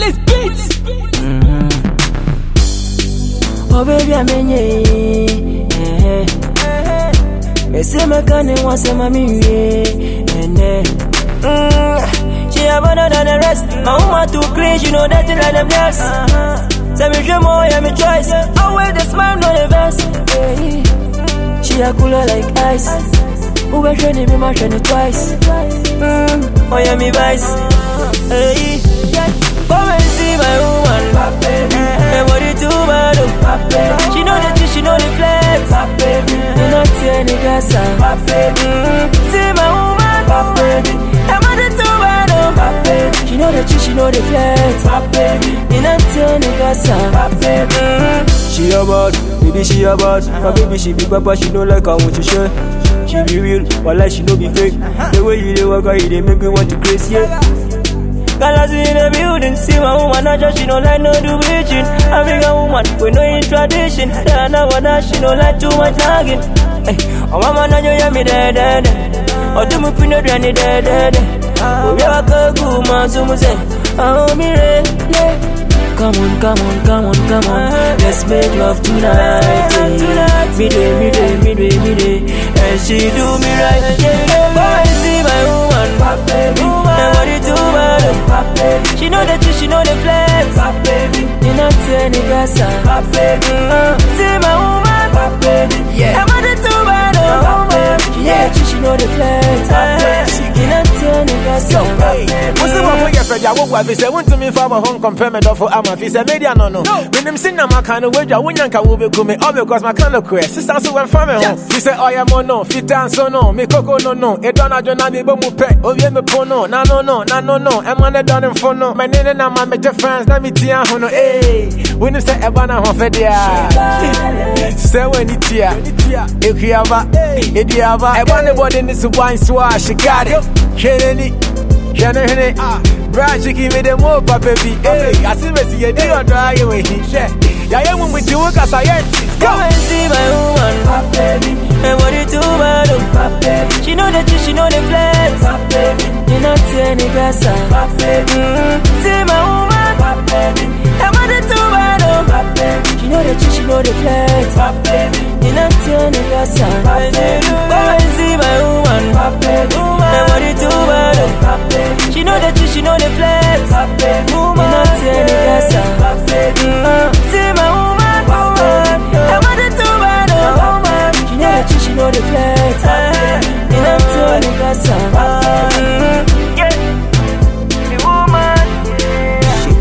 Fearless beats. Mm-hmm. Oh baby amenye eh, eh. my kane yeah. And ene mm. She abandoned than the rest My woman too clean, she know nothing like them girls. Uh-huh. Say me dream, oh yeah, me choice wear the smile, no the best. She a cooler like ice Who be training me, my training twice mm. Oh yeah, me vice uh-huh. hey. My body too bad oh. She know the G, she know the flex Me not see any gasa mm, See my woman My body too bad oh. She know the G, she know the flex Me not see any gasa mm, She a bad, baby she a bad. My baby she be papa, she don't like how much you share. She be real, but like she no be fake. The way you dey walk, out, you dey make me want to crazy. Yeah. Galas in the building, see my woman, not just she don't like no do bitching. I bring a woman with no in tradition. Then I want that she don't like too much nagging. Hey, oh mama, now you hear me there, there. Oh, do me pin the granny there, there. Oh, yeah, I could go, man, so say, oh, me, yeah. Come on, come on, come on, come on. Let's make love tonight. Yeah. Midway, midway, midway, midway. And she do me right. Yeah. Go and not tell any gasa. Mm, See my woman. Yeah. And what it do, man? She know the truth, she know the flex. You not tell any gasa. Musi mo moye fedi awogu afi sɛ wontumi mfa wo ho nkɔmpɛ me dɔfo ama fi sɛ media no no. Menim se na maka no woadwa wonyanka wobɛku me all because maka no korɛ sesa so wɔmfa me ho fi sɛ ɔyɛ oh, mo no. Fitaa nso no. Me koko no no. Ɛdɔ no adwo na mebɔ mu pɛ owie me po no. Na no no. Na no no. Ɛma ne dɔ ne mfo no. Mɛne ne na ma megye fans na metia ho no. Ee wonim sɛ ɛba no ahɔfɛdeɛ a. Sɛ w'ani tia ɛkuaba ɛduaba ɛba ne bɔde ne so a she got it. Hwɛ n'ani hwɛ ne hwene bra chiki me de mo papa bi ee ase mesi yɛdi ɔdɔ ayɛ wɔ hi hwɛ yɛayɛ mu muti wo kasa yɛ nti Go and see my woman. And what it do, man? oh. She know the truth, she know the flex. You not see any gasa. Mm, See my woman. baby. And what it do, man? oh. She know the truth, she know the flex. You not see any gasa. Go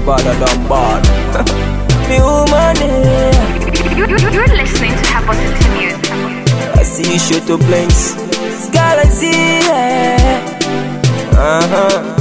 badder than bad. Me woman, yeah. You're listening to Positive News. I see you shoot to blinks. Galaxy, yeah. Uh huh.